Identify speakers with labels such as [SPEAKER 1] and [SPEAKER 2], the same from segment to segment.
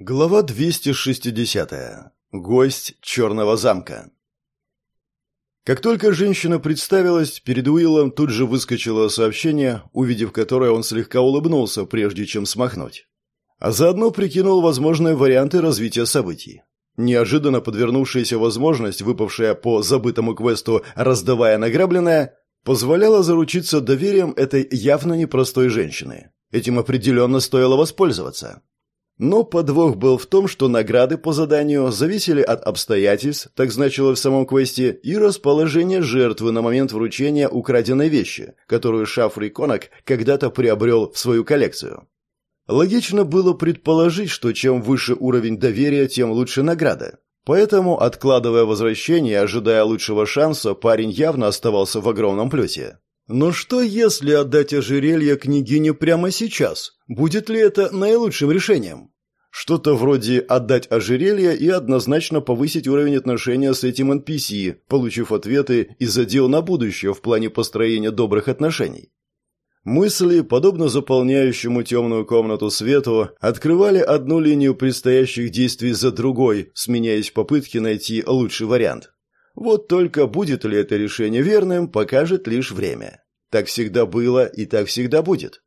[SPEAKER 1] Глава 260. Гость Черного замка. Как только женщина представилась, перед Уиллом тут же выскочило сообщение, увидев которое он слегка улыбнулся, прежде чем смахнуть. А заодно прикинул возможные варианты развития событий. Неожиданно подвернувшаяся возможность, выпавшая по забытому квесту «раздавая награбленное», позволяла заручиться доверием этой явно непростой женщины. Этим определенно стоило воспользоваться. Но подвох был в том, что награды по заданию зависели от обстоятельств, так значило в самом квесте, и расположения жертвы на момент вручения украденной вещи, которую Шафри Конок когда-то приобрел в свою коллекцию. Логично было предположить, что чем выше уровень доверия, тем лучше награда. Поэтому, откладывая возвращение и ожидая лучшего шанса, парень явно оставался в огромном плюсе. Но что если отдать ожерелье княгине прямо сейчас? Будет ли это наилучшим решением? Что-то вроде отдать ожерелье и однозначно повысить уровень отношения с этим NPC, получив ответы и задел на будущее в плане построения добрых отношений. Мысли, подобно заполняющему темную комнату свету, открывали одну линию предстоящих действий за другой, сменяясь в попытке найти лучший вариант. Вот только будет ли это решение верным, покажет лишь время. Так всегда было и так всегда будет.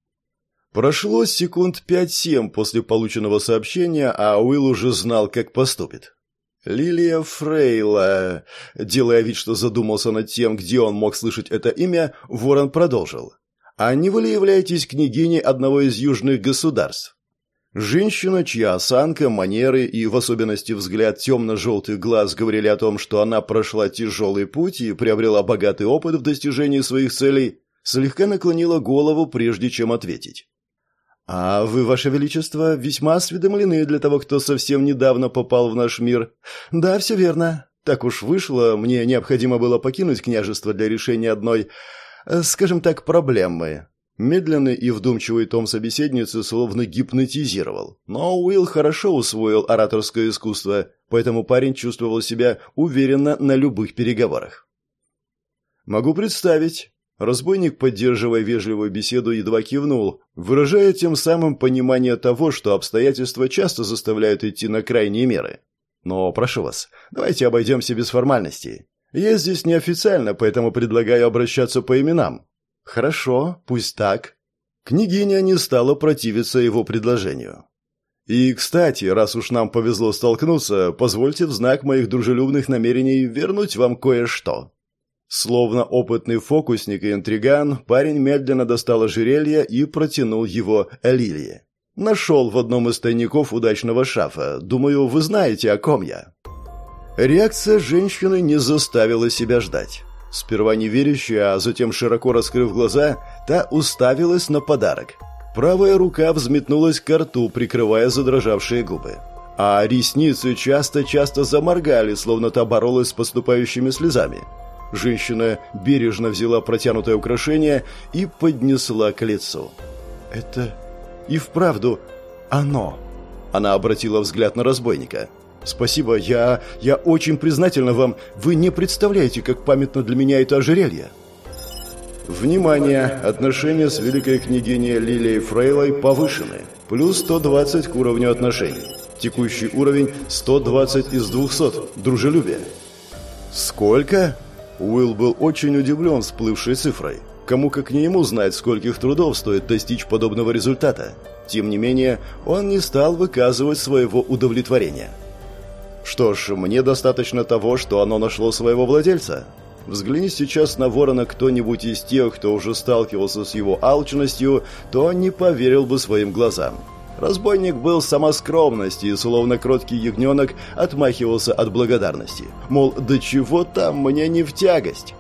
[SPEAKER 1] Прошло секунд пять-семь после полученного сообщения, а Уилл уже знал, как поступит. Лилия Фрейла. Делая вид, что задумался над тем, где он мог слышать это имя, Ворон продолжил. «А не вы ли являетесь княгиней одного из южных государств?» Женщина, чья осанка, манеры и в особенности взгляд темно-желтых глаз говорили о том, что она прошла тяжелый путь и приобрела богатый опыт в достижении своих целей, слегка наклонила голову, прежде чем ответить. «А вы, Ваше Величество, весьма осведомлены для того, кто совсем недавно попал в наш мир. Да, все верно. Так уж вышло, мне необходимо было покинуть княжество для решения одной, э, скажем так, проблемы. Медленный и вдумчивый тон собеседницы словно гипнотизировал. Но Уилл хорошо усвоил ораторское искусство, поэтому парень чувствовал себя уверенно на любых переговорах. «Могу представить». Разбойник, поддерживая вежливую беседу, едва кивнул, выражая тем самым понимание того, что обстоятельства часто заставляют идти на крайние меры. «Но прошу вас, давайте обойдемся без формальностей. Я здесь неофициально, поэтому предлагаю обращаться по именам. «Хорошо, пусть так». Княгиня не стала противиться его предложению. «И, кстати, раз уж нам повезло столкнуться, позвольте в знак моих дружелюбных намерений вернуть вам кое-что». Словно опытный фокусник и интриган, парень медленно достал ожерелье и протянул его Лилии. «Нашел в одном из тайников удачного шафа. Думаю, вы знаете, о ком я». Реакция женщины не заставила себя ждать. Сперва неверящая, а затем широко раскрыв глаза, та уставилась на подарок. Правая рука взметнулась к рту, прикрывая задрожавшие губы. А ресницы часто-часто заморгали, словно та боролась с поступающими слезами. Женщина бережно взяла протянутое украшение и поднесла к лицу. «Это и вправду оно!» Она обратила взгляд на разбойника – «Спасибо, я... я очень признательна вам. Вы не представляете, как памятно для меня это ожерелье». Внимание! Отношения с великой княгиней Лилией Фрейлой повышены. Плюс 120 к уровню отношений. Текущий уровень 120 из 200. Дружелюбие. Сколько? Уилл был очень удивлен всплывшей цифрой. Кому как не ему знать, скольких трудов стоит достичь подобного результата. Тем не менее, он не стал выказывать своего удовлетворения. Что ж, мне достаточно того, что оно нашло своего владельца. Взгляни сейчас на ворона кто-нибудь из тех, кто уже сталкивался с его алчностью, то не поверил бы своим глазам. Разбойник был сама скромность и, словно кроткий ягненок, отмахивался от благодарности. Мол, да чего там, мне не в тягость.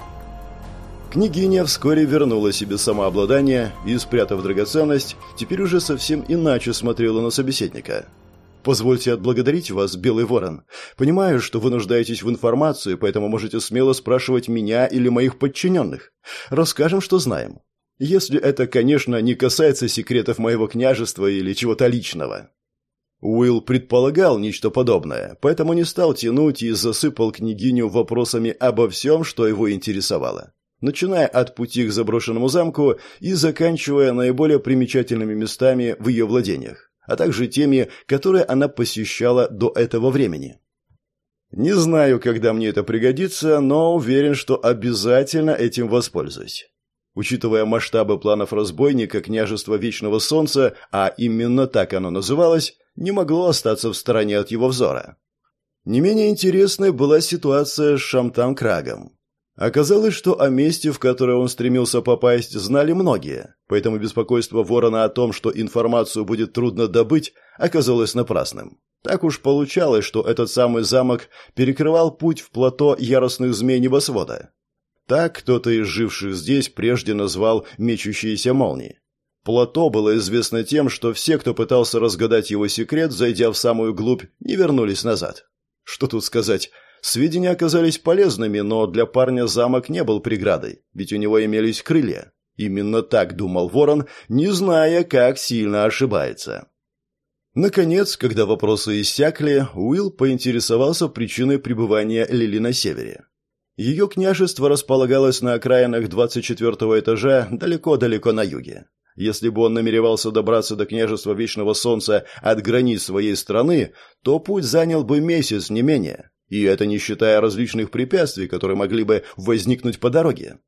[SPEAKER 1] Княгиня вскоре вернула себе самообладание и, спрятав драгоценность, теперь уже совсем иначе смотрела на собеседника. Позвольте отблагодарить вас, Белый Ворон. Понимаю, что вы нуждаетесь в информации, поэтому можете смело спрашивать меня или моих подчиненных. Расскажем, что знаем. Если это, конечно, не касается секретов моего княжества или чего-то личного». Уилл предполагал нечто подобное, поэтому не стал тянуть и засыпал княгиню вопросами обо всем, что его интересовало. Начиная от пути к заброшенному замку и заканчивая наиболее примечательными местами в ее владениях а также теми, которые она посещала до этого времени. Не знаю, когда мне это пригодится, но уверен, что обязательно этим воспользуюсь. Учитывая масштабы планов разбойника княжества Вечного Солнца, а именно так оно называлось, не могло остаться в стороне от его взора. Не менее интересной была ситуация с Шамтан-Крагом. Оказалось, что о месте, в которое он стремился попасть, знали многие, поэтому беспокойство Ворона о том, что информацию будет трудно добыть, оказалось напрасным. Так уж получалось, что этот самый замок перекрывал путь в плато яростных змей небосвода. Так кто-то из живших здесь прежде назвал мечущиеся молнии. Плато было известно тем, что все, кто пытался разгадать его секрет, зайдя в самую глубь, не вернулись назад. Что тут сказать? Сведения оказались полезными, но для парня замок не был преградой, ведь у него имелись крылья. Именно так думал Ворон, не зная, как сильно ошибается. Наконец, когда вопросы иссякли, Уилл поинтересовался причиной пребывания Лили на севере. Ее княжество располагалось на окраинах 24 этажа, далеко-далеко на юге. Если бы он намеревался добраться до княжества Вечного Солнца от границ своей страны, то путь занял бы месяц, не менее. И это не считая различных препятствий, которые могли бы возникнуть по дороге.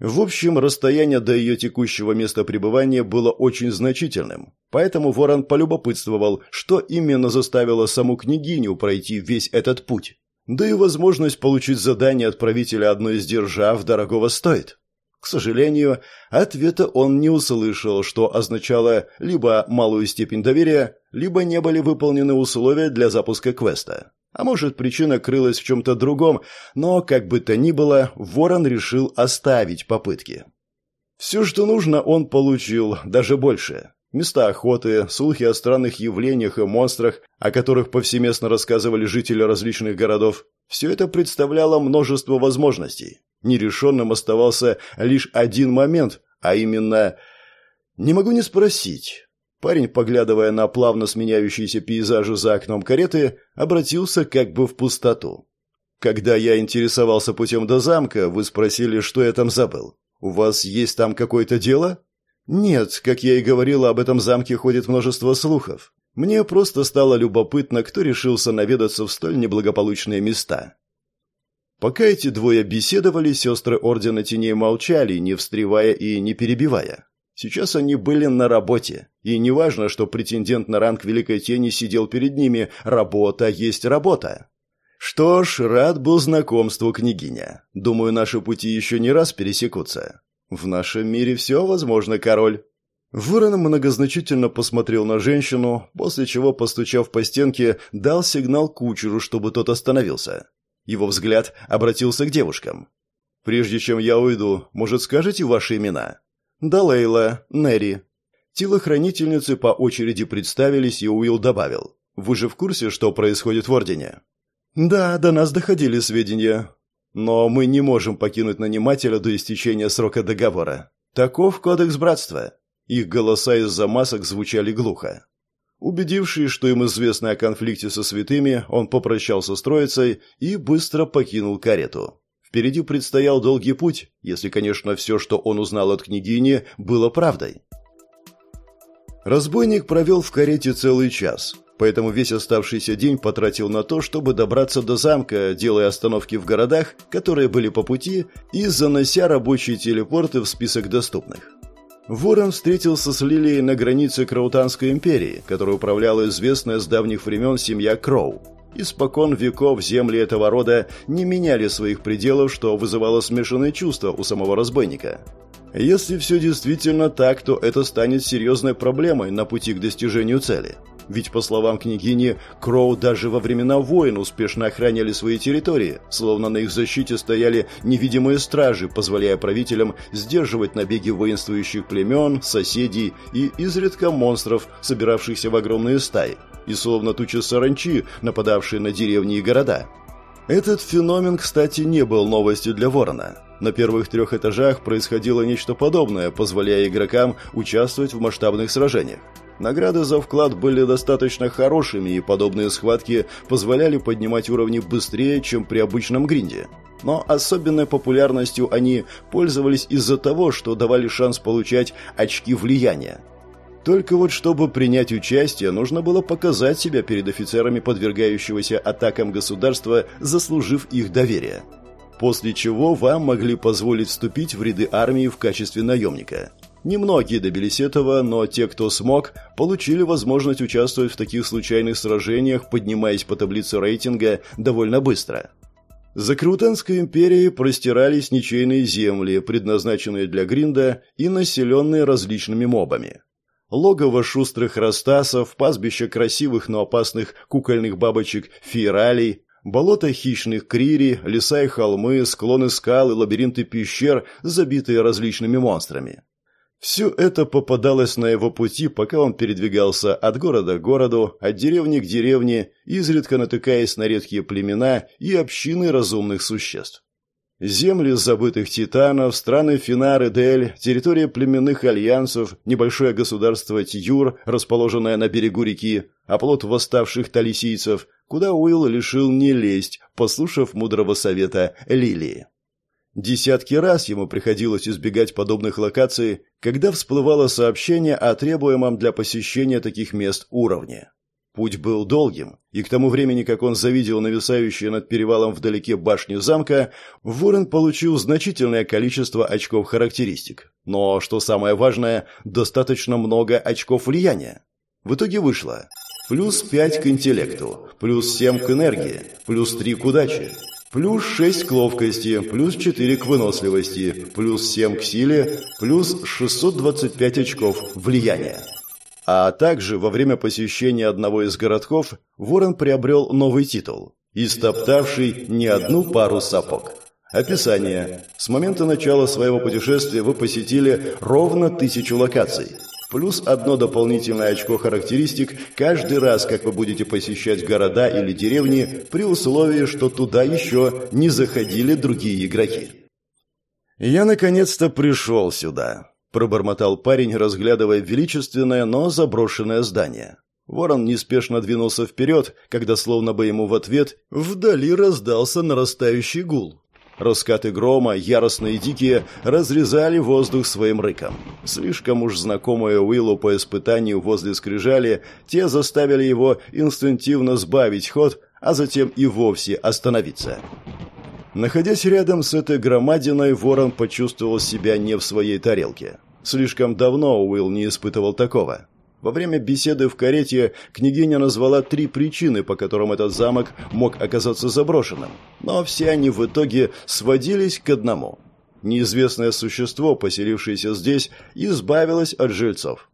[SPEAKER 1] В общем, расстояние до ее текущего места пребывания было очень значительным, поэтому Ворон полюбопытствовал, что именно заставило саму княгиню пройти весь этот путь. Да и возможность получить задание от правителя одной из держав дорогого стоит. К сожалению, ответа он не услышал, что означало либо малую степень доверия, либо не были выполнены условия для запуска квеста. А может, причина крылась в чем-то другом, но, как бы то ни было, Ворон решил оставить попытки. Все, что нужно, он получил, даже больше. Места охоты, слухи о странных явлениях и монстрах, о которых повсеместно рассказывали жители различных городов, все это представляло множество возможностей. Нерешенным оставался лишь один момент, а именно... Не могу не спросить. Парень, поглядывая на плавно сменяющиеся пейзажи за окном кареты, обратился как бы в пустоту. «Когда я интересовался путем до замка, вы спросили, что я там забыл. У вас есть там какое-то дело?» «Нет, как я и говорила, об этом замке ходит множество слухов. Мне просто стало любопытно, кто решился наведаться в столь неблагополучные места. Пока эти двое беседовали, сестры Ордена Теней молчали, не встревая и не перебивая. Сейчас они были на работе, и неважно, что претендент на ранг Великой Тени сидел перед ними, работа есть работа. Что ж, рад был знакомству, княгиня. Думаю, наши пути еще не раз пересекутся. В нашем мире все возможно, король. Ворон многозначительно посмотрел на женщину, после чего, постучав по стенке, дал сигнал кучеру, чтобы тот остановился. Его взгляд обратился к девушкам. «Прежде чем я уйду, может, скажете ваши имена?» «Да, Лейла, Нерри». Телохранительницы по очереди представились, и Уилл добавил. «Вы же в курсе, что происходит в Ордене?» «Да, до нас доходили сведения. Но мы не можем покинуть нанимателя до истечения срока договора. Таков кодекс братства». Их голоса из-за масок звучали глухо. Убедившись, что им известно о конфликте со святыми, он попрощался с троицей и быстро покинул карету. Впереди предстоял долгий путь, если, конечно, все, что он узнал от княгини, было правдой. Разбойник провел в карете целый час, поэтому весь оставшийся день потратил на то, чтобы добраться до замка, делая остановки в городах, которые были по пути, и занося рабочие телепорты в список доступных. Ворон встретился с Лилией на границе Краутанской империи, которой управляла известная с давних времен семья Кроу. Испокон веков земли этого рода не меняли своих пределов, что вызывало смешанные чувства у самого разбойника. Если все действительно так, то это станет серьезной проблемой на пути к достижению цели. Ведь, по словам княгини, Кроу даже во времена войн успешно охраняли свои территории, словно на их защите стояли невидимые стражи, позволяя правителям сдерживать набеги воинствующих племен, соседей и изредка монстров, собиравшихся в огромные стаи, и словно тучи саранчи, нападавшие на деревни и города. Этот феномен, кстати, не был новостью для Ворона. На первых трех этажах происходило нечто подобное, позволяя игрокам участвовать в масштабных сражениях. Награды за вклад были достаточно хорошими, и подобные схватки позволяли поднимать уровни быстрее, чем при обычном гринде. Но особенной популярностью они пользовались из-за того, что давали шанс получать очки влияния. Только вот чтобы принять участие, нужно было показать себя перед офицерами подвергающегося атакам государства, заслужив их доверие. После чего вам могли позволить вступить в ряды армии в качестве наемника. Немногие добились этого, но те, кто смог, получили возможность участвовать в таких случайных сражениях, поднимаясь по таблице рейтинга довольно быстро. За Крутанской империей простирались ничейные земли, предназначенные для гринда и населенные различными мобами. Логово шустрых растасов, пастбище красивых, но опасных кукольных бабочек фиералей, болото хищных крири, леса и холмы, склоны скал и лабиринты пещер, забитые различными монстрами. Все это попадалось на его пути, пока он передвигался от города к городу, от деревни к деревне, изредка натыкаясь на редкие племена и общины разумных существ. Земли забытых титанов, страны Финары Дель, территория племенных альянсов, небольшое государство Тьюр, расположенное на берегу реки, оплот восставших талисийцев, куда Уилл решил не лезть, послушав мудрого совета Лилии. Десятки раз ему приходилось избегать подобных локаций, когда всплывало сообщение о требуемом для посещения таких мест уровне. Путь был долгим, и к тому времени, как он завидел нависающие над перевалом вдалеке башню замка, Ворон получил значительное количество очков характеристик. Но, что самое важное, достаточно много очков влияния. В итоге вышло плюс 5 к интеллекту, плюс 7 к энергии, плюс 3 к удаче, плюс 6 к ловкости, плюс 4 к выносливости, плюс 7 к силе, плюс 625 очков влияния. А также во время посещения одного из городков Ворон приобрел новый титул «Истоптавший не одну пару сапог». Описание. С момента начала своего путешествия вы посетили ровно тысячу локаций. Плюс одно дополнительное очко характеристик каждый раз, как вы будете посещать города или деревни, при условии, что туда еще не заходили другие игроки. Я наконец-то пришел сюда пробормотал парень, разглядывая величественное, но заброшенное здание. Ворон неспешно двинулся вперед, когда, словно бы ему в ответ, вдали раздался нарастающий гул. Раскаты грома, яростные и дикие, разрезали воздух своим рыком. Слишком уж знакомые Уиллу по испытанию возле скрижали, те заставили его инстинктивно сбавить ход, а затем и вовсе остановиться. Находясь рядом с этой громадиной, ворон почувствовал себя не в своей тарелке. Слишком давно Уилл не испытывал такого. Во время беседы в карете княгиня назвала три причины, по которым этот замок мог оказаться заброшенным. Но все они в итоге сводились к одному. Неизвестное существо, поселившееся здесь, избавилось от жильцов.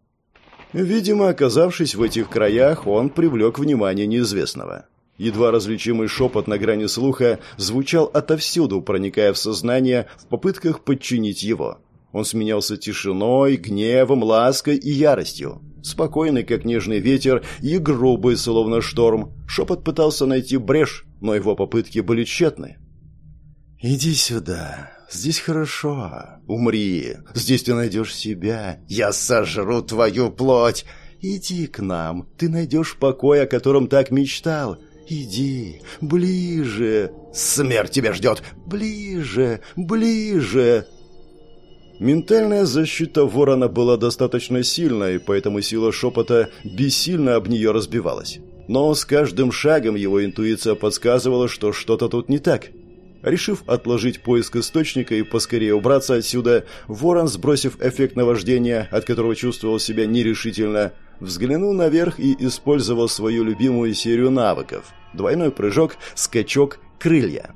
[SPEAKER 1] Видимо, оказавшись в этих краях, он привлек внимание неизвестного. Едва различимый шепот на грани слуха звучал отовсюду, проникая в сознание в попытках подчинить его. Он сменялся тишиной, гневом, лаской и яростью. Спокойный, как нежный ветер, и грубый, словно шторм. Шепот пытался найти брешь, но его попытки были тщетны. «Иди сюда. Здесь хорошо. Умри. Здесь ты найдешь себя. Я сожру твою плоть. Иди к нам. Ты найдешь покой, о котором так мечтал. «Иди, ближе! Смерть тебя ждет! Ближе, ближе!» Ментальная защита ворона была достаточно сильной, поэтому сила шепота бессильно об нее разбивалась. Но с каждым шагом его интуиция подсказывала, что что-то тут не так. Решив отложить поиск источника и поскорее убраться отсюда, ворон, сбросив эффект наваждения, от которого чувствовал себя нерешительно, взглянул наверх и использовал свою любимую серию навыков. Двойной прыжок, скачок, крылья.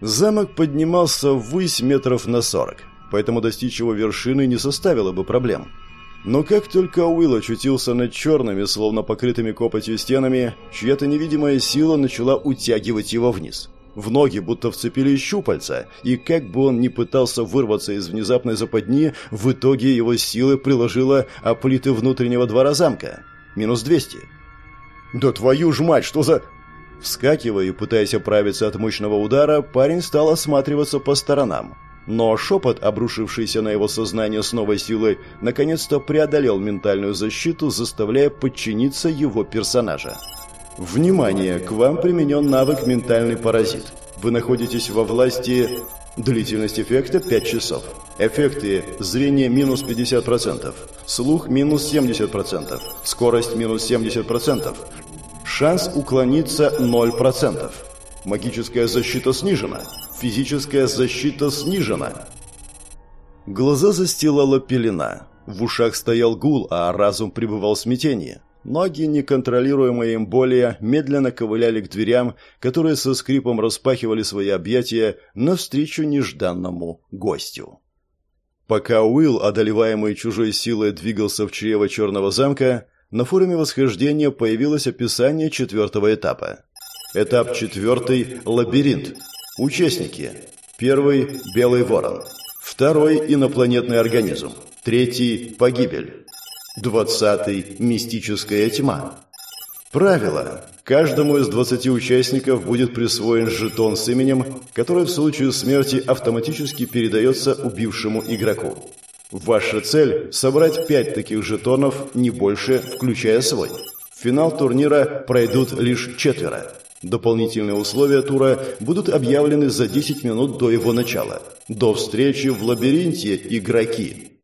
[SPEAKER 1] Замок поднимался ввысь метров на сорок, поэтому достичь его вершины не составило бы проблем. Но как только Уилл очутился над черными, словно покрытыми копотью стенами, чья-то невидимая сила начала утягивать его вниз. В ноги будто вцепились щупальца, и как бы он ни пытался вырваться из внезапной западни, в итоге его силы приложила о плиты внутреннего двора замка. Минус 200. «Да твою ж мать, что за...» Вскакивая и пытаясь оправиться от мощного удара, парень стал осматриваться по сторонам. Но шепот, обрушившийся на его сознание с новой силой, наконец-то преодолел ментальную защиту, заставляя подчиниться его персонажа. Внимание! К вам применен навык «Ментальный паразит». Вы находитесь во власти... Длительность эффекта 5 часов. Эффекты зрение минус 50%, слух минус 70%, скорость минус 70%, шанс уклониться 0%. Магическая защита снижена, физическая защита снижена. Глаза застилала пелена. В ушах стоял гул, а разум пребывал в смятении. Ноги, неконтролируемые им более, медленно ковыляли к дверям, которые со скрипом распахивали свои объятия навстречу нежданному гостю. Пока Уилл, одолеваемый чужой силой, двигался в чрево Черного замка, на форуме восхождения появилось описание четвертого этапа. Этап четвертый – лабиринт. Участники. Первый – белый ворон. Второй – инопланетный организм. Третий – погибель. Двадцатый – мистическая тьма. Правило. Каждому из 20 участников будет присвоен жетон с именем, который в случае смерти автоматически передается убившему игроку. Ваша цель – собрать 5 таких жетонов, не больше, включая свой. В финал турнира пройдут лишь четверо. Дополнительные условия тура будут объявлены за 10 минут до его начала. До встречи в лабиринте, игроки!